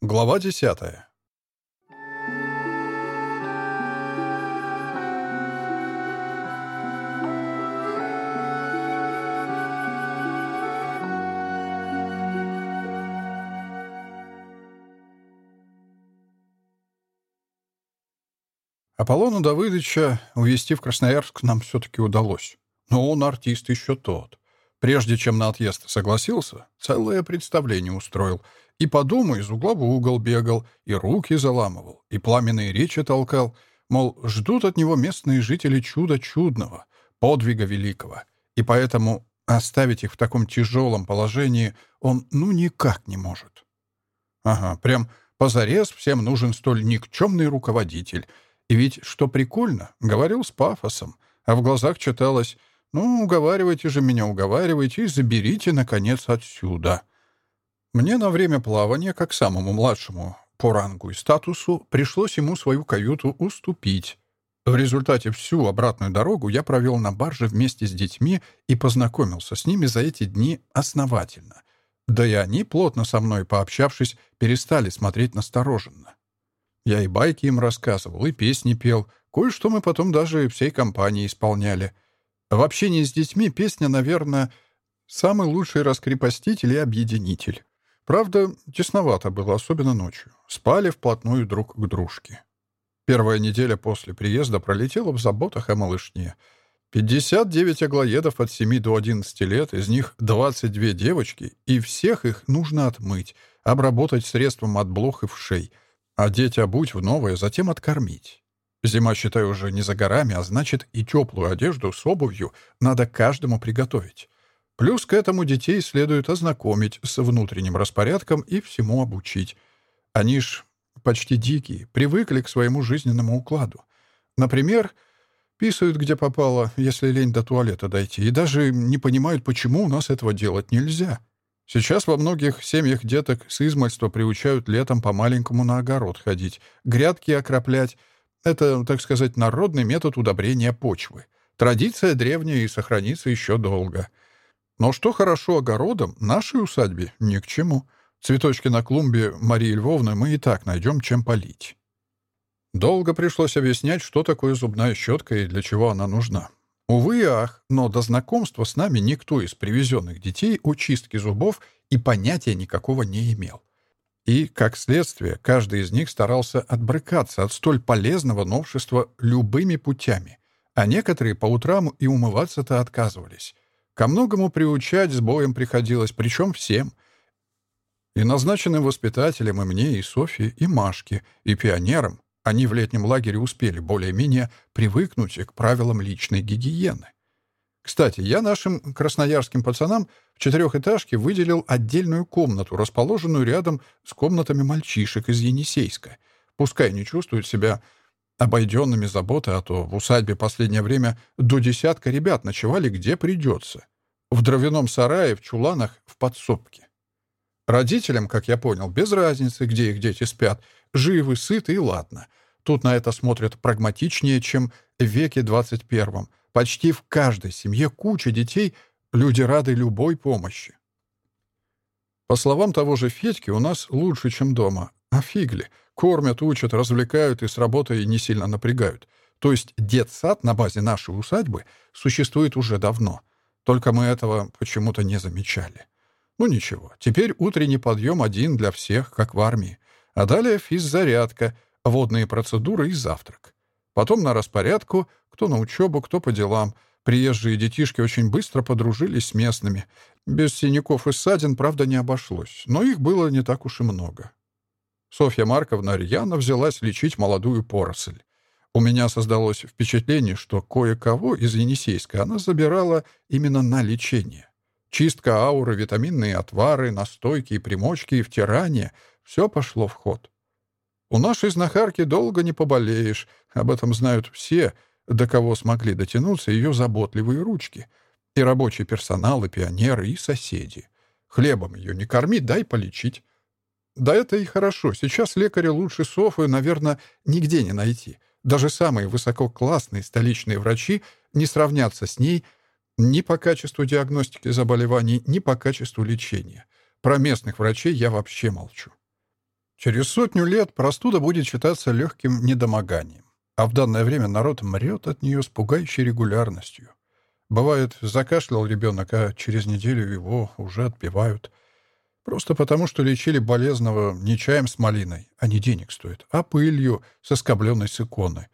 Глава десятая. Аполлону Давыдовича увезти в Красноярск нам все-таки удалось. Но он артист еще тот. Прежде чем на отъезд согласился, целое представление устроил — И по дому из угла в угол бегал, и руки заламывал, и пламенные речи толкал, мол, ждут от него местные жители чуда чудного, подвига великого. И поэтому оставить их в таком тяжелом положении он ну никак не может. Ага, прям позарез всем нужен столь никчемный руководитель. И ведь, что прикольно, говорил с пафосом, а в глазах читалось «Ну, уговаривайте же меня, уговаривайте и заберите, наконец, отсюда». Мне на время плавания, как самому младшему по рангу и статусу, пришлось ему свою каюту уступить. В результате всю обратную дорогу я провел на барже вместе с детьми и познакомился с ними за эти дни основательно. Да и они, плотно со мной пообщавшись, перестали смотреть настороженно. Я и байки им рассказывал, и песни пел, кое-что мы потом даже всей компанией исполняли — в общении с детьми песня, наверное, самый лучший раскрепоститель и объединитель. Правда, тесновато было, особенно ночью. Спали вплотную друг к дружке. Первая неделя после приезда пролетела в заботах о малышне. 59 аглоедов от 7 до 11 лет, из них 22 девочки, и всех их нужно отмыть, обработать средством от блох и вшей, одеть обуть в новое, затем откормить. Зима, считай, уже не за горами, а значит, и теплую одежду с обувью надо каждому приготовить. Плюс к этому детей следует ознакомить с внутренним распорядком и всему обучить. Они ж почти дикие, привыкли к своему жизненному укладу. Например, писают где попало, если лень до туалета дойти, и даже не понимают, почему у нас этого делать нельзя. Сейчас во многих семьях деток с измальства приучают летом по-маленькому на огород ходить, грядки окроплять, это, так сказать, народный метод удобрения почвы. Традиция древняя и сохранится еще долго. Но что хорошо огородом, нашей усадьбе ни к чему. Цветочки на клумбе Марии Львовны мы и так найдем, чем полить. Долго пришлось объяснять, что такое зубная щетка и для чего она нужна. Увы и ах, но до знакомства с нами никто из привезенных детей о чистке зубов и понятия никакого не имел. И, как следствие, каждый из них старался отбрыкаться от столь полезного новшества любыми путями, а некоторые по утрам и умываться-то отказывались. Ко многому приучать с боем приходилось, причем всем. И назначенным воспитателям и мне, и Софье, и Машке, и пионерам они в летнем лагере успели более-менее привыкнуть к правилам личной гигиены. Кстати, я нашим красноярским пацанам в четырехэтажке выделил отдельную комнату, расположенную рядом с комнатами мальчишек из Енисейска. Пускай не чувствуют себя обойденными заботой, а то в усадьбе последнее время до десятка ребят ночевали где придется. В дровяном сарае, в чуланах, в подсобке. Родителям, как я понял, без разницы, где их дети спят, живы, сыты и ладно. Тут на это смотрят прагматичнее, чем в веке двадцать первом, Почти в каждой семье куча детей, люди рады любой помощи. По словам того же Федьки, у нас лучше, чем дома. А фигли. Кормят, учат, развлекают и с работой не сильно напрягают. То есть детсад на базе нашей усадьбы существует уже давно. Только мы этого почему-то не замечали. Ну ничего, теперь утренний подъем один для всех, как в армии. А далее физзарядка, водные процедуры и завтрак. Потом на распорядку, кто на учебу, кто по делам. Приезжие детишки очень быстро подружились с местными. Без синяков и ссадин, правда, не обошлось, но их было не так уж и много. Софья Марковна рьяно взялась лечить молодую поросль. У меня создалось впечатление, что кое-кого из Енисейска она забирала именно на лечение. Чистка ауры, витаминные отвары, настойки и примочки и втирание — все пошло в ход. У нашей знахарки долго не поболеешь, об этом знают все, до кого смогли дотянуться ее заботливые ручки. И рабочий персонал, и пионеры, и соседи. Хлебом ее не корми, дай полечить. Да это и хорошо. Сейчас лекаря лучше Софы, наверное, нигде не найти. Даже самые высококлассные столичные врачи не сравнятся с ней ни по качеству диагностики заболеваний, ни по качеству лечения. Про местных врачей я вообще молчу. Через сотню лет простуда будет считаться легким недомоганием, а в данное время народ мрет от нее с пугающей регулярностью. Бывает, закашлял ребенок, а через неделю его уже отпевают. Просто потому, что лечили болезного не чаем с малиной, а не денег стоит, а пылью соскобленной с иконы.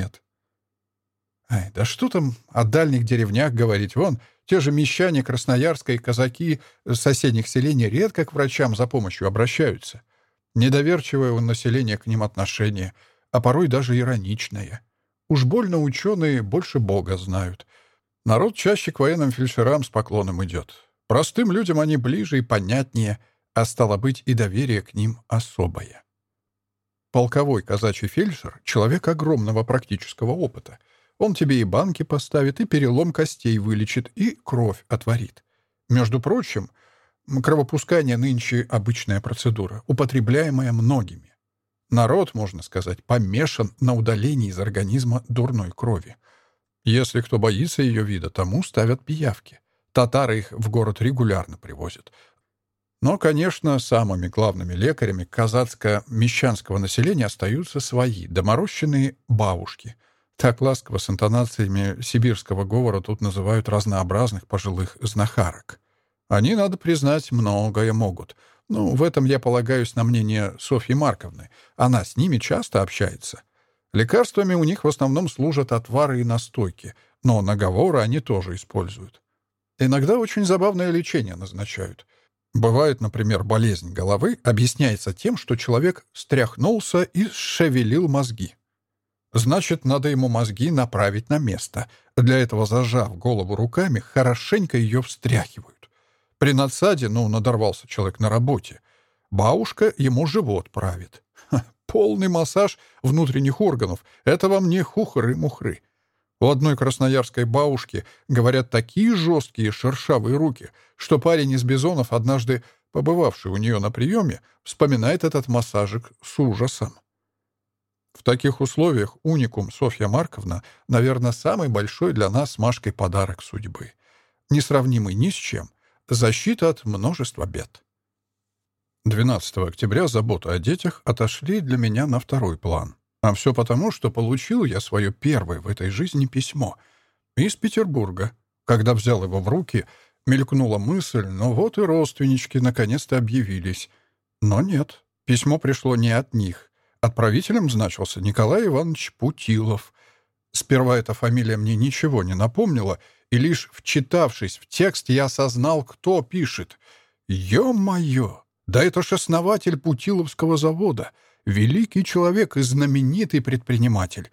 А наш ёхарный бабай почти святая. Да-да, был в прошлом году такой случай у переселенцев в одной деревеньке. Разумеется, это чрезвычайно редкое явление, но, к сожалению, из песни слов не выкинешь. Впрочем, при возникновении осложнений умирают и после чая с малиной, ведь более действенных лекарственных средств нет. Ай, да что там о дальних деревнях говорить? Вон, те же мещане Красноярска и казаки соседних селений редко к врачам за помощью обращаются. Недоверчивое у населения к ним отношение, а порой даже ироничное. Уж больно ученые больше Бога знают. Народ чаще к военным фельдшерам с поклоном идет. Простым людям они ближе и понятнее, а стало быть и доверие к ним особое. Полковой казачий фельдшер — человек огромного практического опыта. Он тебе и банки поставит, и перелом костей вылечит, и кровь отворит. Между прочим, кровопускание нынче обычная процедура, употребляемая многими. Народ, можно сказать, помешан на удалении из организма дурной крови. Если кто боится ее вида, тому ставят пиявки. Татары их в город регулярно привозят. Но, конечно, самыми главными лекарями казацко-мещанского населения остаются свои, доморощенные бабушки. Так ласково с интонациями сибирского говора тут называют разнообразных пожилых знахарок. Они, надо признать, многое могут. Ну, в этом я полагаюсь на мнение Софьи Марковны. Она с ними часто общается. Лекарствами у них в основном служат Значит, надо ему мозги направить на место. Для этого, зажав голову руками, хорошенько ее встряхивают. При надсаде, ну, надорвался человек на работе. Бабушка ему живот правит. Ха, полный массаж внутренних органов. Это вам не хухры-мухры. У одной красноярской бабушки, говорят, такие жесткие шершавые руки, что парень из Бизонов, однажды побывавший у нее на приеме, вспоминает этот массажик с ужасом. В таких условиях уникум Софья Марковна, наверное, самый большой для нас с Машкой подарок судьбы. Несравнимый ни с чем. Защита от множества бед. 12 октября заботы о детях отошли для меня на второй план. А все потому, что получил я свое первое в этой жизни письмо из Отправителем значился Николай Иванович Путилов. Сперва эта фамилия мне ничего не напомнила, и лишь вчитавшись в текст, я осознал, кто пишет. «Е-мое! Да это ж основатель Путиловского завода, великий человек и знаменитый предприниматель».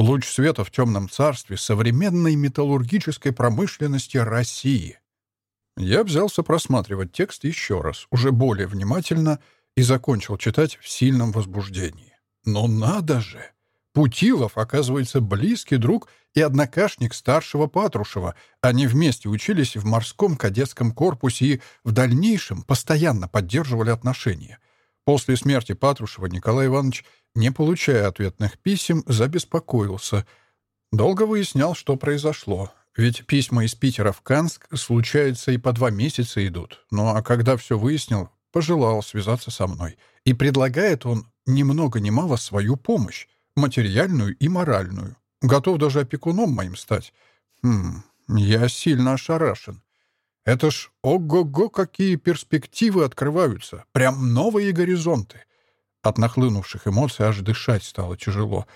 Луч света в темном царстве современной металлургической промышленности России. Я взялся просматривать текст еще раз, уже более внимательно — и закончил читать в сильном возбуждении. Но надо же! Путилов, оказывается, близкий друг и однокашник старшего Патрушева. Они вместе учились в морском кадетском корпусе и в дальнейшем постоянно поддерживали отношения. После смерти Патрушева Николай Иванович, не получая ответных писем, забеспокоился. Долго выяснял, что произошло. Ведь письма из Питера в Канск случаются и по два месяца идут. Ну а когда все выяснил, пожелал связаться со мной. И предлагает он ни много ни мало свою помощь, материальную и моральную. Готов даже опекуном моим стать. Хм, я сильно ошарашен. Это ж ого-го, какие перспективы открываются. Прям новые горизонты. От нахлынувших эмоций аж дышать стало тяжело.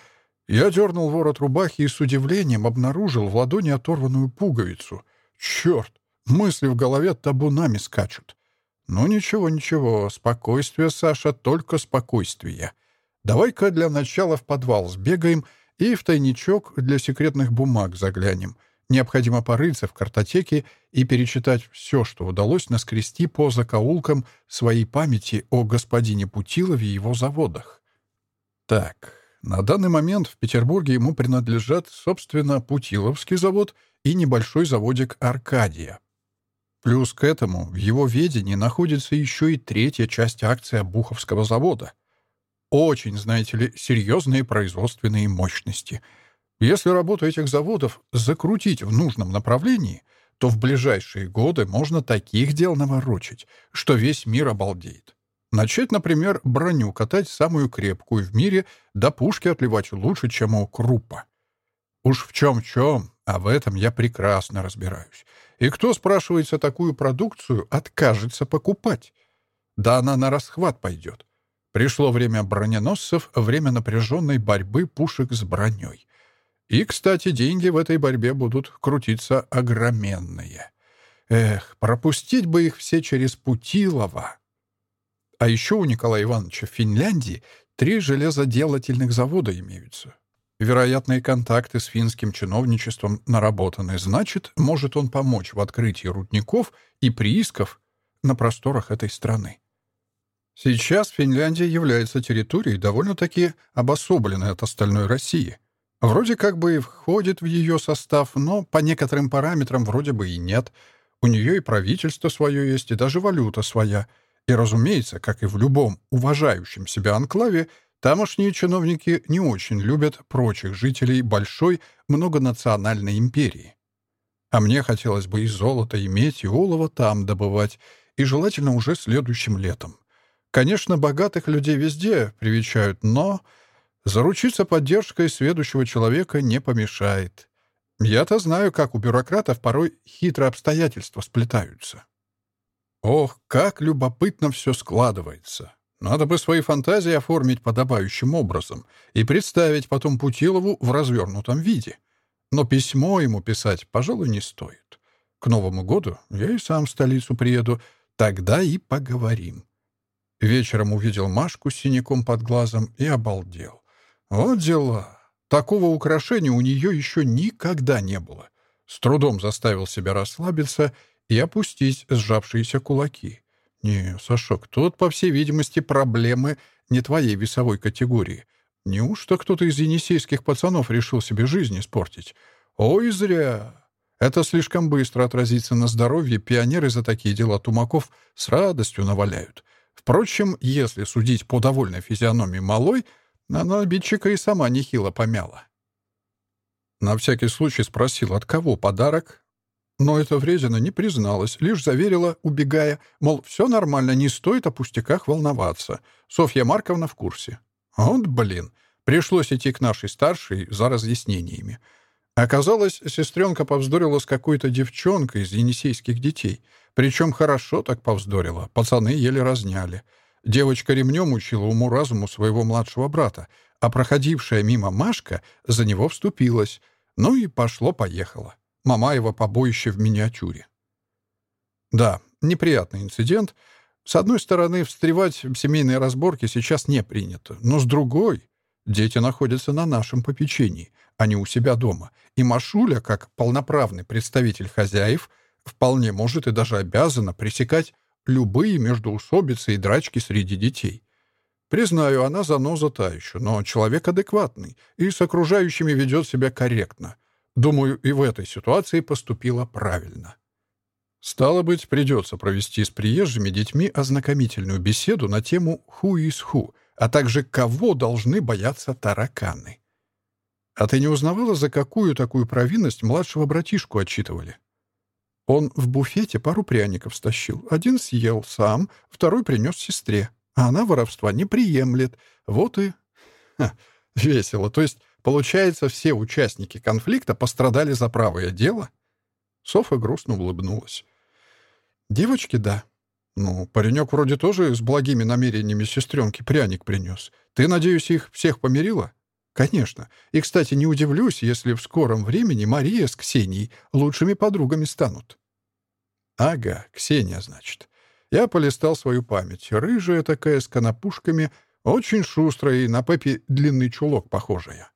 Я дернул ворот рубахи и с удивлением обнаружил в ладони оторванную пуговицу. Черт! Мысли в голове табунами скачут. Ну ничего, ничего, спокойствие, Саша, только спокойствие. Давай-ка для начала в подвал сбегаем и в тайничок для секретных бумаг заглянем — Необходимо порыться в картотеке и перечитать все, что удалось наскрести по закоулкам своей памяти о господине Путилове и его заводах. Так, На данный момент в Петербурге ему принадлежат, собственно, Путиловский завод и небольшой заводик «Аркадия». Плюс к этому в его ведении находится еще и третья часть акции Буховского завода. Очень, знаете ли, серьезные производственные мощности. Если работу этих заводов закрутить в нужном направлении, то в ближайшие годы можно таких дел наворочить, что весь мир обалдеет. Начать, например, броню катать самую крепкую в мире, до да пушки отливать лучше, чем у Крупа. Уж в чем-в чем, чем-чем, а в этом я прекрасно разбираюсь. И кто, спрашивается, такую продукцию откажется покупать? Да она на расхват пойдет. Пришло время броненосцев, время напряженной борьбы пушек с броней. И, кстати, деньги в этой борьбе будут крутиться огроменные. Эх, пропустить бы их все через Путилова. А еще у Николая Ивановича в Финляндии три железоделательных завода имеются. Вероятные контакты с финским чиновничеством наработаны, значит, может он помочь в открытии рудников и приисков на просторах этой страны. Сейчас Финляндия является территорией довольно-таки обособленной от остальной России. Вроде как бы и входит в ее состав, но по некоторым параметрам вроде бы и нет. У нее и правительство свое есть, и даже валюта своя — и, разумеется, как и в любом уважающем себя анклаве, тамошние чиновники не очень любят прочих жителей большой многонациональной империи. А мне хотелось бы и золото иметь, и олово там добывать, и желательно уже следующим летом. Конечно, богатых людей везде привечают, но заручиться поддержкой следующего человека не помешает. Я-то знаю, как у бюрократов порой хитрые обстоятельства сплетаются. Ох, как любопытно все складывается. Надо бы свои фантазии оформить подобающим образом и представить потом Путилову в развернутом виде. Но письмо ему писать, пожалуй, не стоит. К Новому году я и сам в столицу приеду, тогда и поговорим. Вечером увидел Машку с синяком под глазом и обалдел. Вот дела. Такого украшения у нее еще никогда не было. С трудом заставил себя расслабиться и опустить сжавшиеся кулаки. «Не, Сашок, тут, по всей видимости, проблемы не твоей весовой категории. Неужто кто-то из енисейских пацанов решил себе жизнь испортить? Ой, зря!» Это слишком быстро отразится на здоровье, пионеры за такие дела тумаков с радостью наваляют. Впрочем, если судить по довольной физиономии малой, она обидчика и сама нехило помяла. На всякий случай спросил, от кого подарок, но эта вредина не призналась, лишь заверила, убегая, мол, все нормально, не стоит о пустяках волноваться. Софья Марковна в курсе. Вот блин, пришлось идти к нашей старшей за разъяснениями. Оказалось, сестренка повздорила с какой-то девчонкой из енисейских детей. Причем хорошо так повздорила, пацаны еле разняли. Девочка ремнем учила уму-разуму своего младшего брата, а проходившая мимо Машка за него вступилась. Ну и пошло-поехало. Мамаева побоище в миниатюре. Да, неприятный инцидент. С одной стороны, встревать в семейные разборки сейчас не принято, но с другой, дети находятся на нашем попечении, а не у себя дома, и Машуля, как полноправный представитель хозяев, вполне может и даже обязана пресекать любые междоусобицы и драчки среди детей. Признаю, она заноза та еще, но человек адекватный и с окружающими ведет себя корректно. Думаю, и в этой ситуации поступила правильно. Стало быть, придется провести с приезжими детьми ознакомительную беседу на тему «Who is who», а также «Кого должны бояться тараканы». А ты не узнавала, за какую такую провинность младшего братишку отчитывали? Он в буфете пару пряников стащил. Один съел сам, второй принес сестре. А она воровства не приемлет. Вот и... Ха, весело. То есть Получается, все участники конфликта пострадали за правое дело? Софа грустно улыбнулась. Девочки, да. Ну, паренек вроде тоже с благими намерениями сестренки пряник принес. Ты, надеюсь, их всех помирила? Конечно. И, кстати, не удивлюсь, если в скором времени Мария с Ксенией лучшими подругами станут. Ага, Ксения, значит. Я полистал свою память. Рыжая такая, с конопушками, очень шустрая и на Пеппи длинный чулок похожая.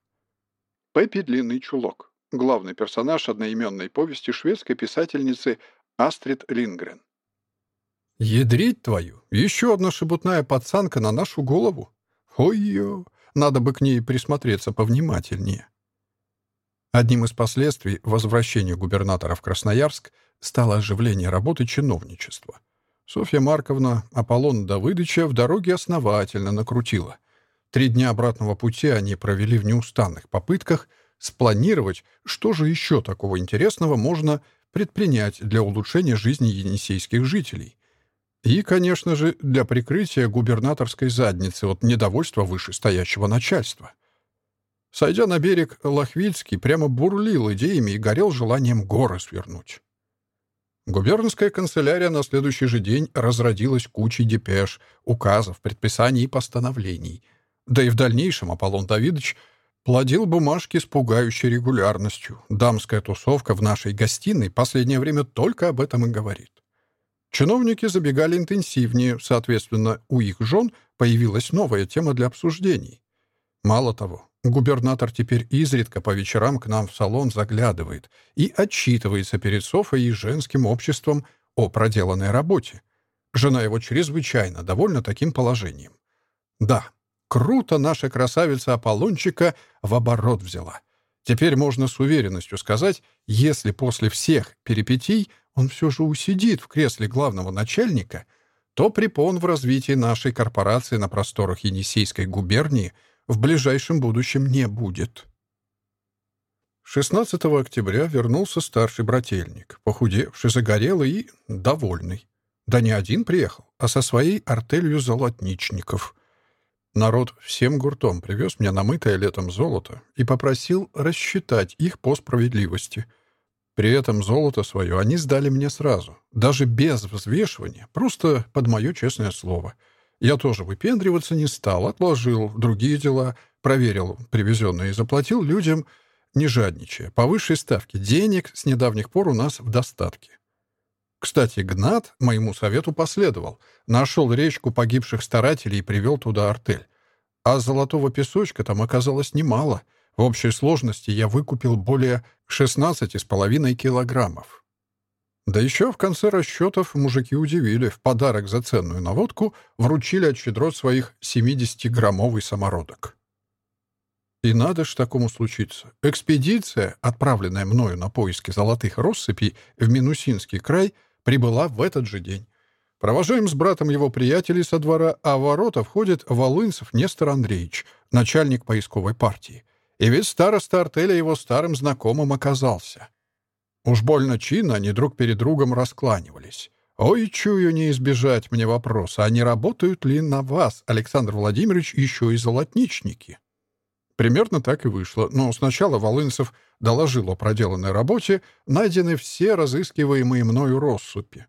Пеппи Длинный Чулок. Главный персонаж одноименной повести шведской писательницы Астрид Лингрен. «Ядрить твою! Еще одна шебутная пацанка на нашу голову! Ой-ё! надо бы к ней присмотреться повнимательнее. Одним из последствий возвращения губернатора в Красноярск стало оживление работы чиновничества. Софья Марковна Аполлон Давыдыча в дороге основательно накрутила. Три дня обратного пути они провели в неустанных попытках спланировать, что же еще такого интересного можно предпринять для улучшения жизни енисейских жителей. И, конечно же, для прикрытия губернаторской задницы от недовольства вышестоящего начальства. Сойдя на берег, Лохвильский прямо бурлил идеями и горел желанием горы свернуть. Губернская канцелярия на следующий же день разродилась кучей депеш, указов, предписаний и постановлений — Да и в дальнейшем Аполлон Давидович плодил бумажки с пугающей регулярностью. Дамская тусовка в нашей гостиной последнее время только об этом и говорит. Чиновники забегали интенсивнее, соответственно, у их жен появилась новая тема для обсуждений. Мало того, Губернатор теперь изредка по вечерам к нам в салон заглядывает и отчитывается перед Софой и женским обществом о проделанной работе. Жена его чрезвычайно довольна таким положением. Да, круто наша красавица Аполлончика в оборот взяла. Теперь можно с уверенностью сказать, если после всех перипетий он все же усидит в кресле главного начальника, то препон в развитии нашей корпорации на просторах Енисейской губернии — в ближайшем будущем не будет. 16 октября вернулся старший брательник, похудевший, загорелый и довольный. Да не один приехал, а со своей артелью золотничников. Народ всем гуртом привез мне намытое летом золото и попросил рассчитать их по справедливости. При этом золото свое они сдали мне сразу, даже без взвешивания, просто под мое честное слово — я тоже выпендриваться не стал, отложил другие дела, проверил привезенные и заплатил людям, не жадничая, по высшей ставке. Денег с недавних пор у нас в достатке. Кстати, Гнат моему совету последовал. Нашел речку погибших старателей и привел туда артель. А золотого песочка там оказалось немало. В общей сложности я выкупил более 16,5 килограммов. Да еще в конце расчетов мужики удивили. В подарок за ценную наводку вручили от щедрот своих 70-граммовый самородок. И надо ж такому случиться. Экспедиция, отправленная мною на поиски золотых россыпей в Минусинский край — прибыла в этот же день. Провожаем с братом его приятелей со двора, а в ворота входит Волынцев Нестор Андреевич, начальник поисковой партии. И ведь староста артеля его старым знакомым оказался. Уж больно чинно они друг перед другом раскланивались. «Ой, чую, не избежать мне вопроса, а не работают ли на вас, Александр Владимирович, еще и золотничники?» Примерно так и вышло, но сначала Волынцев доложил о проделанной работе, найдены все разыскиваемые мною россыпи.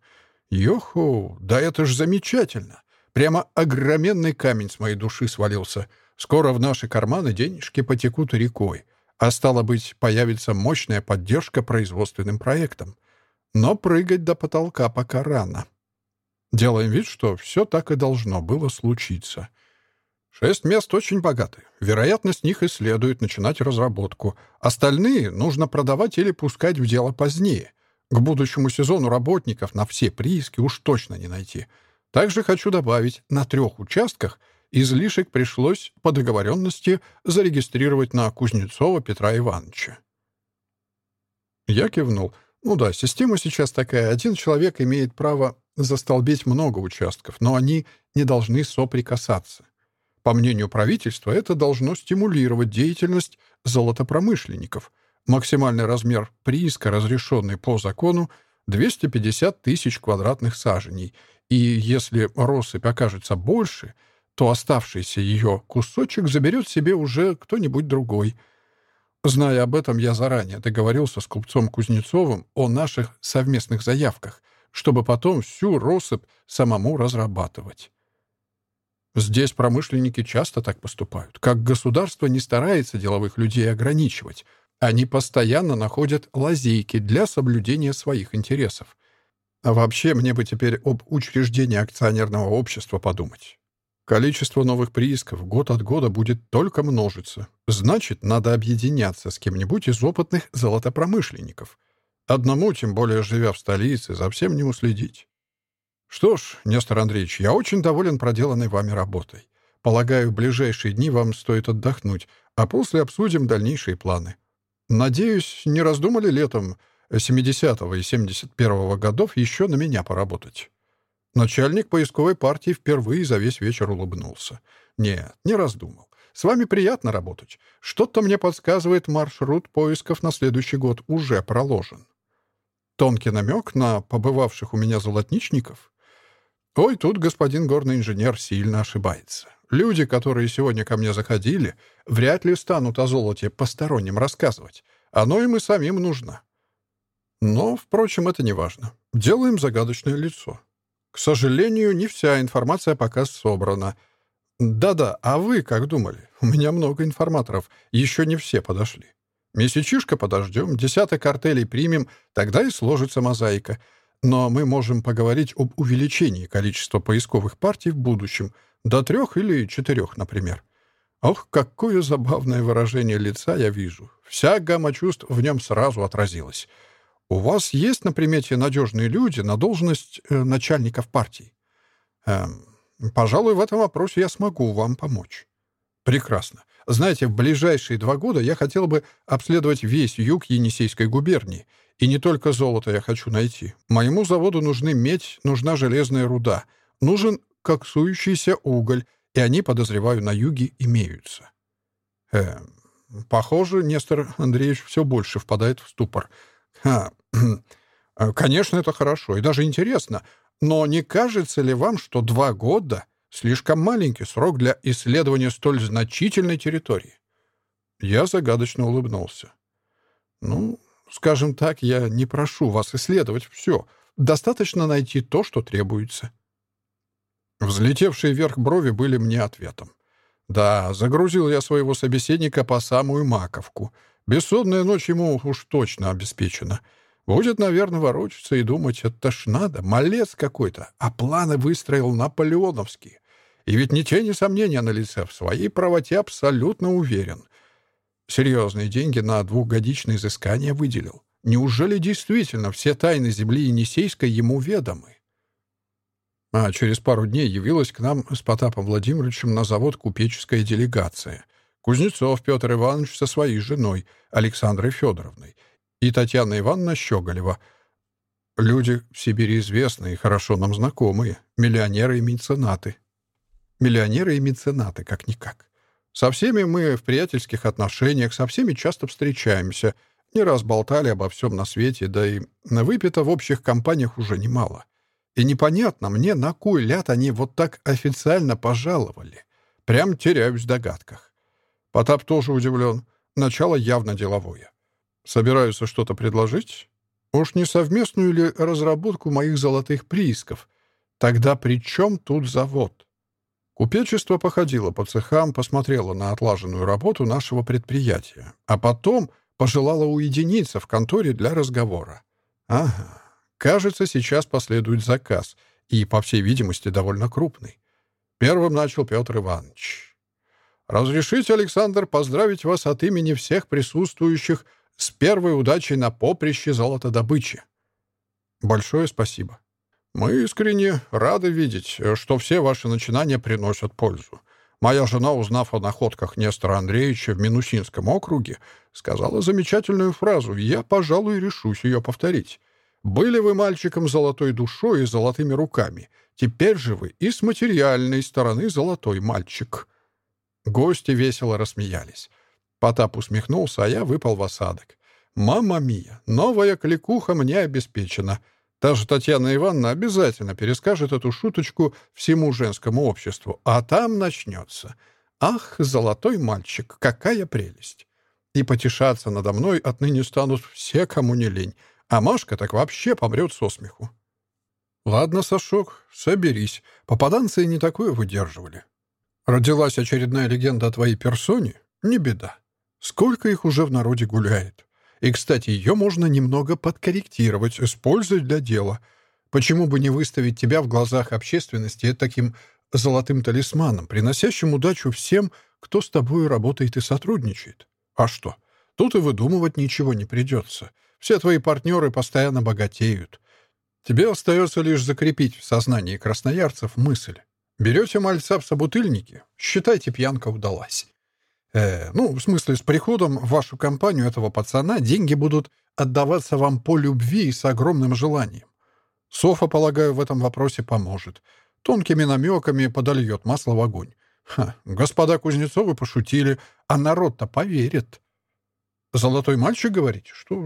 Йохо, да это ж замечательно! Прямо огроменный камень с моей души свалился. Скоро в наши карманы денежки потекут рекой, а стало быть, появится мощная поддержка производственным проектам. Но прыгать до потолка пока рано. Делаем вид, что все так и должно было случиться. Шесть мест очень богаты. Вероятно, с них и следует начинать разработку. Остальные нужно продавать или пускать в дело позднее. К будущему сезону работников на все прииски уж точно не найти. Также хочу добавить, на трех участках — излишек пришлось по договоренности зарегистрировать на Кузнецова Петра Ивановича. Я кивнул. Ну да, система сейчас такая. Один человек имеет право застолбить много участков, но они не должны соприкасаться. По мнению правительства, это должно стимулировать деятельность золотопромышленников. Максимальный размер прииска, разрешенный по закону, 250 тысяч квадратных саженей. И если россыпь окажется больше — то оставшийся ее кусочек заберет себе уже кто-нибудь другой. Зная об этом, я заранее договорился с купцом Кузнецовым о наших совместных заявках, чтобы потом всю россыпь самому разрабатывать. Здесь промышленники часто так поступают. Как государство не старается деловых людей ограничивать, они постоянно находят лазейки для соблюдения своих интересов. А вообще, мне бы теперь об учреждении акционерного общества подумать. Количество новых приисков год от года будет только множиться. Значит, надо объединяться с кем-нибудь из опытных золотопромышленников. Одному, тем более живя в столице, совсем не уследить. Что ж, Нестор Андреевич, я очень доволен проделанной вами работой. Полагаю, в ближайшие дни вам стоит отдохнуть, а после обсудим дальнейшие планы. Надеюсь, не раздумали летом 70-го и 71-го годов еще на меня поработать. Начальник поисковой партии впервые за весь вечер улыбнулся. Нет, не раздумал. С вами приятно работать. Что-то мне подсказывает, маршрут поисков на следующий год уже проложен. Тонкий намек на побывавших у меня золотничников? Ой, тут господин горный инженер сильно ошибается. Люди, которые сегодня ко мне заходили, вряд ли станут о золоте посторонним рассказывать. Оно им и самим нужно. Но, впрочем, это не важно. Делаем загадочное лицо. К сожалению, не вся информация пока собрана. Да-да, а вы как думали? У меня много информаторов, еще не все подошли. Месячишка подождем, десяток картелей примем, тогда и сложится мозаика. Но мы можем поговорить об увеличении количества поисковых партий в будущем, до трех или четырех, например. Ох, какое забавное выражение лица я вижу. Вся гамма чувств в нем сразу отразилась. У вас есть на примете надежные люди на должность э, начальников партий? Эм, пожалуй, в этом вопросе я смогу вам помочь. Прекрасно. Знаете, в ближайшие два года я хотел бы обследовать весь юг Енисейской губернии. И не только золото я хочу найти. Моему заводу нужны медь, нужна железная руда, нужен коксующийся уголь, и они, подозреваю, на юге имеются. Эм, похоже, Нестор Андреевич все больше впадает в ступор. Ха, Э, конечно, это хорошо и даже интересно, но не кажется ли вам, что два года — слишком маленький срок для исследования столь значительной скажем так, я не прошу вас исследовать все. Достаточно найти то, что требуется». Взлетевшие вверх брови были мне ответом. Да, загрузил я своего собеседника по самую маковку. Бессонная ночь ему уж точно обеспечена. Будет, наверное, ворочаться и думать, это ж надо, малец какой-то, а планы выстроил наполеоновские. И ведь ни тени сомнения на лице, в своей правоте абсолютно уверен серьезные деньги на двухгодичное изыскание выделил. Неужели действительно все тайны земли Енисейской ему ведомы? А через пару дней явилась к нам с Потапом Владимировичем на завод купеческая делегация. Кузнецов Петр Иванович со своей женой Александрой Федоровной и Татьяна Ивановна Щеголева. Люди в Сибири известные, хорошо нам знакомые, миллионеры и меценаты. Миллионеры и меценаты, как-никак. Со всеми мы в приятельских отношениях, со всеми часто встречаемся, не раз болтали обо всем на свете, да и выпито в общих компаниях уже немало. И непонятно мне, на кой ляд они вот так официально пожаловали. Прям теряюсь в догадках. Потап тоже удивлен. Начало Купечество походило по цехам, посмотрело на отлаженную работу нашего предприятия, а потом пожелало уединиться в конторе для разговора. Ага, кажется, сейчас последует заказ, и, по всей видимости, довольно крупный. Первым начал Петр Иванович. «Разрешите, Александр, поздравить вас от имени всех присутствующих с первой удачей на поприще золотодобычи». «Большое спасибо», «Мы искренне рады видеть, э, что все ваши начинания приносят пользу. Моя жена, узнав о находках Нестора Андреевича в Минусинском округе, сказала замечательную фразу, я, пожалуй, решусь ее повторить. «Были вы мальчиком золотой душой и золотыми руками. Теперь же вы и с материальной стороны золотой мальчик». Гости весело рассмеялись. Потап усмехнулся, а я выпал в осадок. «Мама мия, новая кликуха мне обеспечена». Та же Татьяна Ивановна обязательно перескажет эту шуточку всему женскому обществу. А там начнется. Ах, золотой мальчик, какая прелесть! И потешаться надо мной отныне станут все, кому не лень. А Машка так вообще помрет со смеху. Ладно, Сашок, соберись. Попаданцы не такое выдерживали. Родилась очередная легенда о твоей персоне? Не беда. Сколько их уже в народе гуляет? И, кстати, ее можно немного подкорректировать, использовать для дела. Почему бы не выставить тебя в глазах общественности таким золотым талисманом, приносящим удачу всем, кто с тобой работает и сотрудничает? А что? Тут и выдумывать ничего не придется. Все твои партнеры постоянно богатеют. Тебе остается лишь закрепить в сознании красноярцев мысль. Берете мальца в собутыльники, считайте, пьянка удалась. Э, ну, в смысле, с приходом в вашу компанию этого пацана деньги будут отдаваться вам по любви и с огромным желанием. Софа, полагаю, в этом вопросе поможет. Тонкими намеками подольет масло в огонь. Ха, господа Кузнецовы пошутили, а народ-то поверит. Золотой мальчик, говорите? Что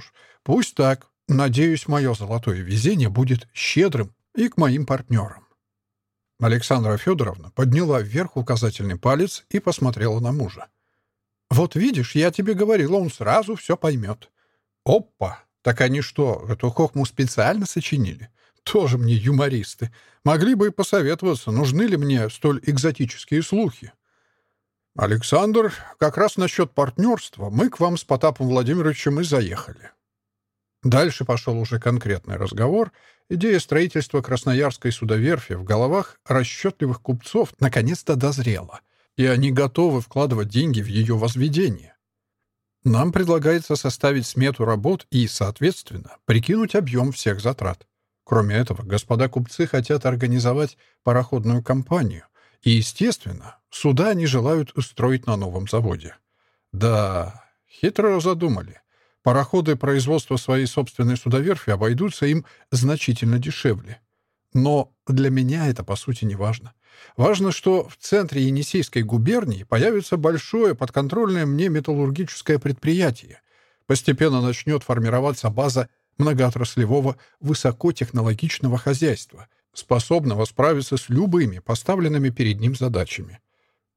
Вот видишь, я тебе говорил, он сразу все поймет. Опа! Так они что, эту хохму специально сочинили? Тоже мне юмористы. Могли бы и посоветоваться, нужны ли мне столь экзотические слухи. Александр, как раз насчет партнерства мы к вам с Потапом Владимировичем и заехали. Дальше пошел уже конкретный разговор. Идея строительства Красноярской судоверфи в головах расчетливых купцов наконец-то дозрела — и они готовы вкладывать деньги в ее возведение. Нам предлагается составить смету работ и, соответственно, прикинуть объем всех затрат. Кроме этого, господа купцы хотят организовать пароходную компанию, и, естественно, суда они желают устроить на новом заводе. Да, хитро задумали. Пароходы производства своей собственной судоверфи обойдутся им значительно дешевле. Но для меня это, по сути, не важно. Важно, что в центре Енисейской губернии появится большое подконтрольное мне металлургическое предприятие. Постепенно начнет формироваться база многоотраслевого высокотехнологичного хозяйства, способного справиться с любыми поставленными перед ним задачами.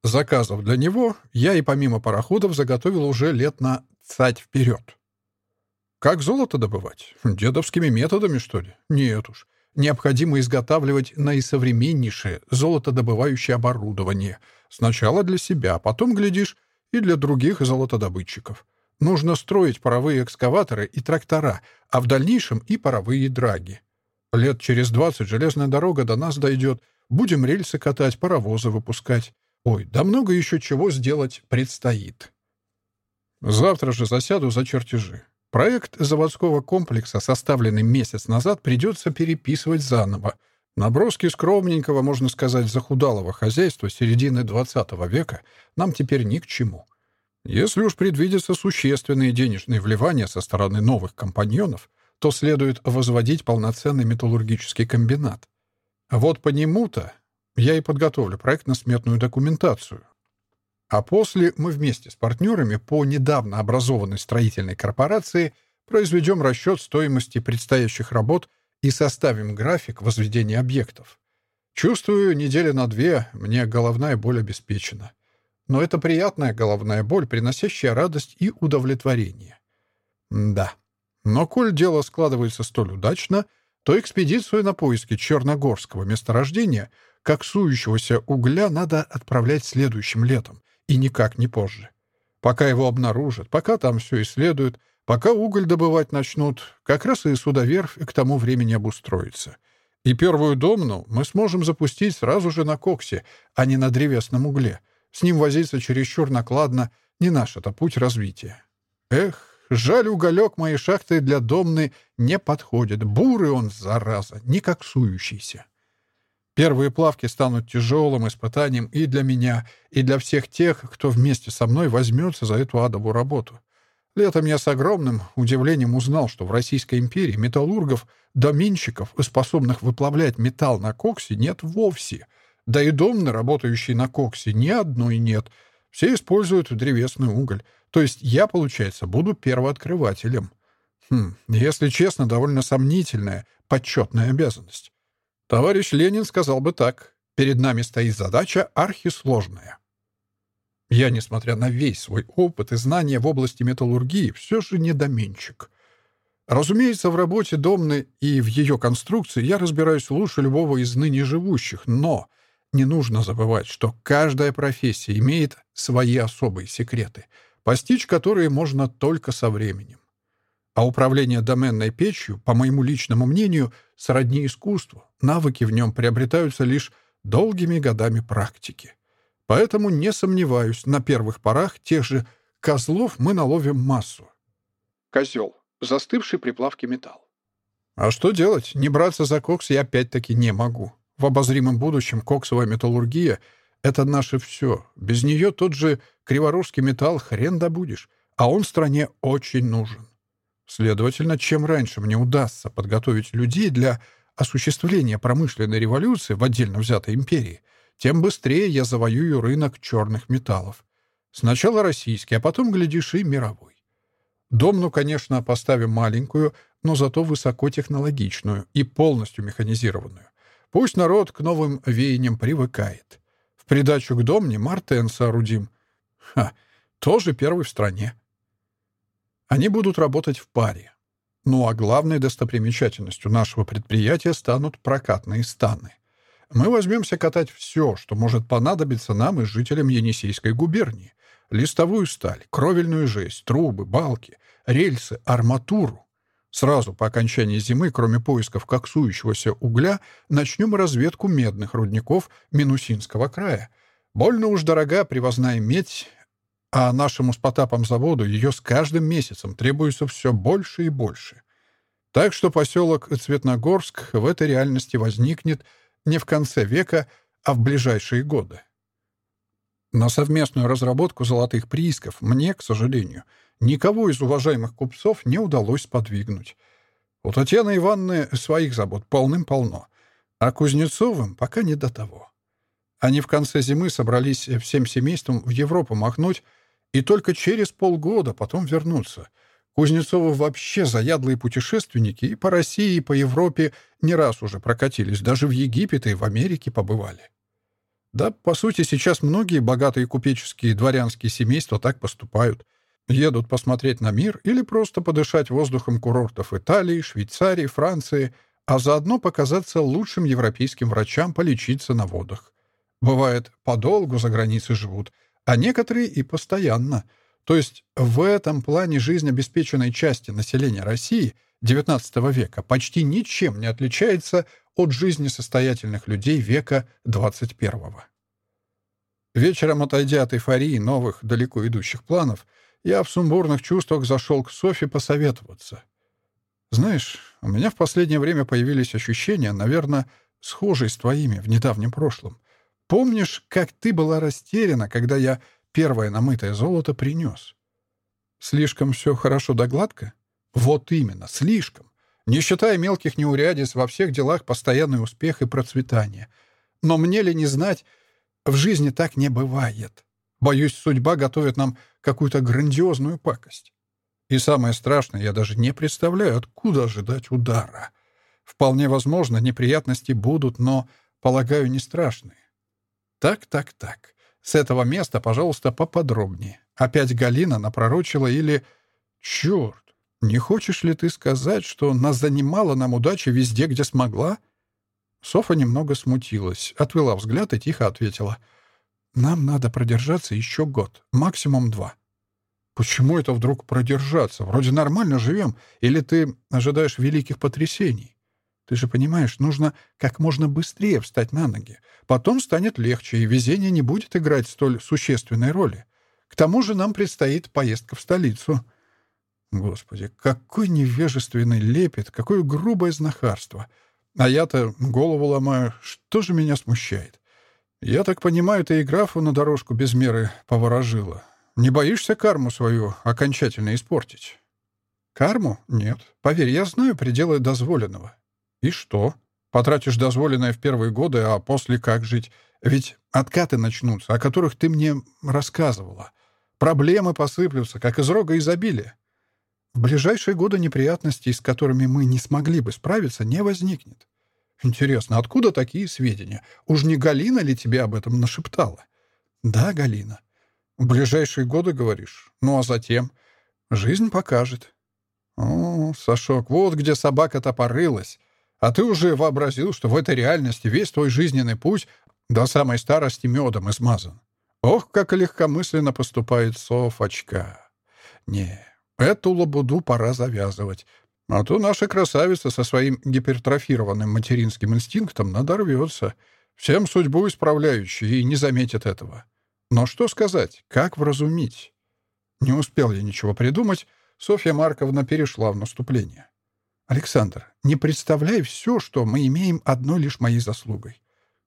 Заказов для него я и помимо пароходов заготовил уже лет на цать вперед. Как золото добывать? Дедовскими методами, что ли? Нет уж. необходимо изготавливать наисовременнейшее золотодобывающее оборудование. Сначала для себя, а потом, глядишь, и для других золотодобытчиков. Нужно строить паровые экскаваторы и трактора, а в дальнейшем и паровые драги. Лет через двадцать железная дорога до нас дойдет. Будем рельсы катать, паровозы выпускать. Ой, да много еще чего сделать предстоит. Завтра же засяду за чертежи. Проект заводского комплекса, составленный месяц назад, придется переписывать заново. Наброски скромненького, можно сказать, захудалого хозяйства середины XX века нам теперь ни к чему. Если уж предвидятся существенные денежные вливания со стороны новых компаньонов, то следует возводить полноценный металлургический комбинат. А вот по нему-то я и подготовлю проектно-сметную документацию, А после мы вместе с партнерами по недавно образованной строительной корпорации произведем расчет стоимости предстоящих работ и составим график возведения объектов. Чувствую, неделя на две мне головная боль обеспечена. Но это приятная головная боль, приносящая радость и удовлетворение. да. Но коль дело складывается столь удачно, то экспедицию на поиски черногорского месторождения, коксующегося угля, надо отправлять следующим летом, и никак не позже. Пока его обнаружат, пока там все исследуют, пока уголь добывать начнут, как раз и судоверфь к тому времени обустроится. И первую домну мы сможем запустить сразу же на коксе, а не на древесном угле. С ним возиться чересчур накладно, не наш это путь развития. Эх, жаль, уголек моей шахты для домны не подходит. Бурый он, зараза, не как сующийся. Первые плавки станут тяжелым испытанием и для меня, и для всех тех, кто вместе со мной возьмется за эту адовую работу. Летом я с огромным удивлением узнал, что в Российской империи металлургов, доменщиков, способных выплавлять металл на коксе, нет вовсе. Да и домны, работающие на коксе, ни одной нет. Все используют древесный уголь. То есть я, получается, буду первооткрывателем. Хм, если честно, довольно сомнительная, почетная обязанность. Товарищ Ленин сказал бы так. Перед нами стоит задача архисложная. Я, несмотря на весь свой опыт и знания в области металлургии, все же не доменчик. Разумеется, в работе Домны и в ее конструкции я разбираюсь лучше любого из ныне живущих, но не нужно забывать, что каждая профессия имеет свои особые секреты, постичь которые можно только со временем. А управление доменной печью, по моему личному мнению, сродни искусству. Навыки в нем приобретаются лишь долгими годами практики. Поэтому не сомневаюсь, на первых порах тех же козлов мы наловим массу. Козел. Застывший при плавке металл. А что делать? Не браться за кокс я опять-таки не могу. В обозримом будущем коксовая металлургия — это наше все. Без нее тот же криворожский металл хрен добудешь, а он стране очень нужен. Следовательно, чем раньше мне удастся подготовить людей для осуществления промышленной революции в отдельно взятой империи, тем быстрее я завоюю рынок черных металлов. Сначала российский, а потом, глядишь, и мировой. Домну, конечно, поставим маленькую, но зато высокотехнологичную и полностью механизированную. Пусть народ к новым веяниям привыкает. В придачу к домне Мартен соорудим. Ха, тоже первый в стране. Они будут работать в паре. Ну а главной достопримечательностью нашего предприятия станут прокатные станы. Мы возьмемся катать все, что может понадобиться нам и жителям Енисейской губернии. Листовую сталь, кровельную жесть, трубы, балки, рельсы, арматуру. Сразу по окончании зимы, кроме поисков коксующегося угля, начнем разведку медных рудников Минусинского края. Больно уж дорога привозная медь, а нашему с Потапом заводу ее с каждым месяцем требуется все больше и больше. Так что поселок Цветногорск в этой реальности возникнет не в конце века, а в ближайшие годы. На совместную разработку золотых приисков мне, к сожалению, никого из уважаемых купцов не удалось подвигнуть. У Татьяны Ивановны своих забот полным-полно, а Кузнецовым пока не до того. Они в конце зимы собрались всем семейством в Европу махнуть и только через полгода потом вернуться. Кузнецовы вообще заядлые путешественники и по России, и по Европе не раз уже прокатились, даже в Египет и в Америке побывали. Да, по сути, сейчас многие богатые купеческие дворянские семейства так поступают. Едут посмотреть на мир или просто подышать воздухом курортов Италии, Швейцарии, Франции, а заодно показаться лучшим европейским врачам полечиться на водах. Бывает, подолгу за границей живут, а А Некоторые и постоянно. То есть в этом плане жизнь обеспеченной части населения России XIX века почти ничем не отличается от жизни состоятельных людей века XXI. Вечером, отойдя от эйфории новых, далеко идущих планов, я в сумбурных чувствах зашел к Софи посоветоваться. «Знаешь, у меня в последнее время появились ощущения, наверное, схожие с твоими в недавнем прошлом. Помнишь, как ты была растеряна, когда я первое намытое золото принес? Слишком все хорошо да гладко? Вот именно, слишком. Не считая мелких неурядиц, во всех делах постоянный успех и процветание. Но мне ли не знать, в жизни так не бывает. Боюсь, судьба готовит нам какую-то грандиозную пакость. И самое страшное, я даже не представляю, откуда ожидать удара. Вполне возможно, неприятности будут, но, полагаю, не страшные. Так, так, так. С этого места, пожалуйста, поподробнее. Опять Галина напророчила или... Черт, не хочешь ли ты сказать, что нас занимала нам удача везде, где смогла? Софа немного смутилась, отвела взгляд и тихо ответила. Нам надо продержаться еще год, максимум два. Почему это вдруг продержаться? Вроде нормально живем. Или ты ожидаешь великих потрясений? Ты же понимаешь, нужно как можно быстрее встать на ноги. Потом станет легче, и везение не будет играть столь существенной роли. К тому же нам предстоит поездка в столицу. Господи, какой невежественный лепет, какое грубое знахарство. А я-то голову ломаю. Что же меня смущает? Я так понимаю, ты и графу на дорожку без меры поворожила. Не боишься карму свою окончательно испортить? Карму? Нет. Поверь, я знаю пределы дозволенного. И что? Потратишь дозволенное в первые годы, а после как жить? Ведь откаты начнутся, о которых ты мне рассказывала. Проблемы посыплются, как из рога изобилия. В ближайшие годы неприятностей, с которыми мы не смогли бы справиться, не возникнет. Интересно, откуда такие сведения? Уж не Галина ли тебе об этом нашептала? Да, Галина. В ближайшие годы, говоришь? Ну, а затем? Жизнь покажет. О, Сашок, вот где собака-то порылась. А ты уже вообразил, Александр, не представляй все, что мы имеем одной лишь моей заслугой.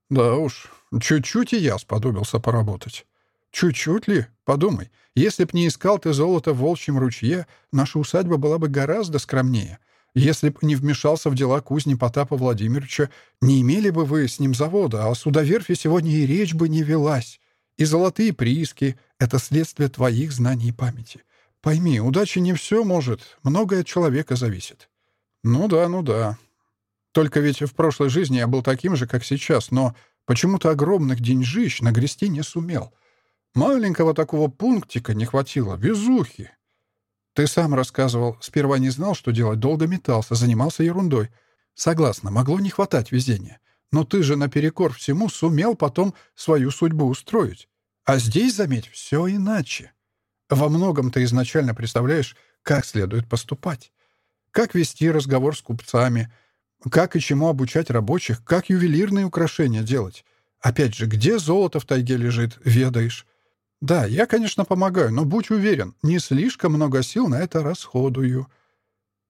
Да уж, чуть-чуть и я сподобился поработать. Чуть-чуть ли? Подумай. Если б не искал ты золото в волчьем ручье, наша усадьба была бы гораздо скромнее. Если б не вмешался в дела кузни Потапа Владимировича, не имели бы вы с ним завода, а о судоверфи сегодня и речь бы не велась. И золотые прииски — это следствие твоих знаний и памяти. Пойми, удача не все может, многое от человека зависит. Ну да, ну да. Только ведь в прошлой жизни я был таким же, как сейчас, но почему-то огромных деньжищ нагрести не сумел. Маленького такого пунктика не хватило, везухи. Ты сам рассказывал, сперва не знал, что делать, долго метался, занимался ерундой. Согласна, могло не хватать везения. Но ты же наперекор всему сумел потом свою судьбу устроить. Как вести разговор с купцами? Как и чему обучать рабочих? Как ювелирные украшения делать? Опять же, где золото в тайге лежит, ведаешь? Да, я, конечно, помогаю, но будь уверен, не слишком много сил на это расходую.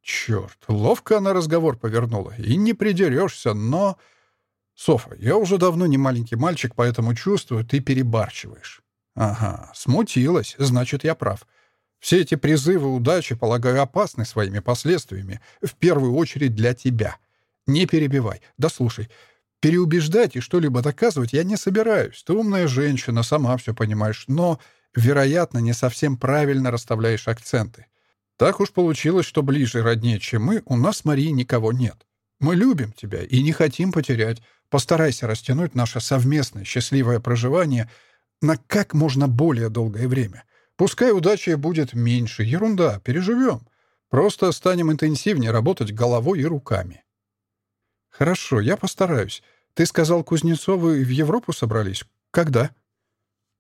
Черт, ловко она разговор повернула, и не придерешься, но... Софа, я уже давно не маленький мальчик, поэтому чувствую, ты перебарчиваешь. Ага, смутилась, значит, я прав. — все эти призывы удачи, полагаю, опасны своими последствиями. В первую очередь для тебя. Не перебивай. Да слушай, переубеждать и что-либо доказывать я не собираюсь. Ты умная женщина, сама все понимаешь, но, вероятно, не совсем правильно расставляешь акценты. Так уж получилось, что ближе, роднее, чем мы, у нас с Марией никого нет. Мы любим тебя и не хотим потерять. Постарайся растянуть наше совместное счастливое проживание на как можно более долгое время. Пускай удачи будет меньше, ерунда, переживем. Просто станем интенсивнее работать головой и руками. Хорошо, я постараюсь. Ты сказал, Кузнецовы в Европу собрались? Когда?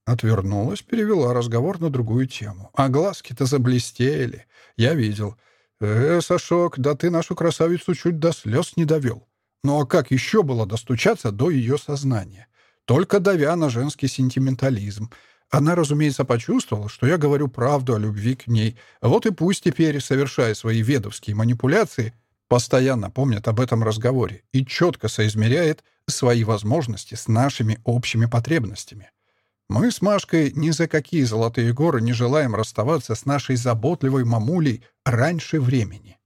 Отвернулась, перевела разговор на другую тему. А глазки-то заблестели. Я видел. «Э, Сашок, да ты нашу красавицу чуть до слез не довел. Ну а как еще было достучаться до ее сознания? Только давя на женский сентиментализм. Она, разумеется, почувствовала, что я говорю правду о любви к ней. Вот и пусть теперь, совершая свои ведовские манипуляции, постоянно помнит об этом разговоре и четко соизмеряет свои возможности с нашими общими потребностями. Мы с Машкой ни за какие золотые горы не желаем расставаться с нашей заботливой мамулей раньше времени.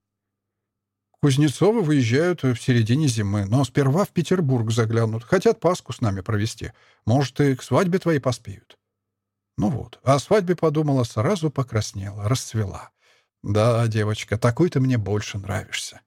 Кузнецовы выезжают в середине зимы, но сперва в Петербург заглянут. Хотят Пасху с нами провести. Может, и к свадьбе твоей поспеют. Ну вот, о свадьбе подумала, сразу покраснела, расцвела. Да, девочка, такой ты мне больше нравишься.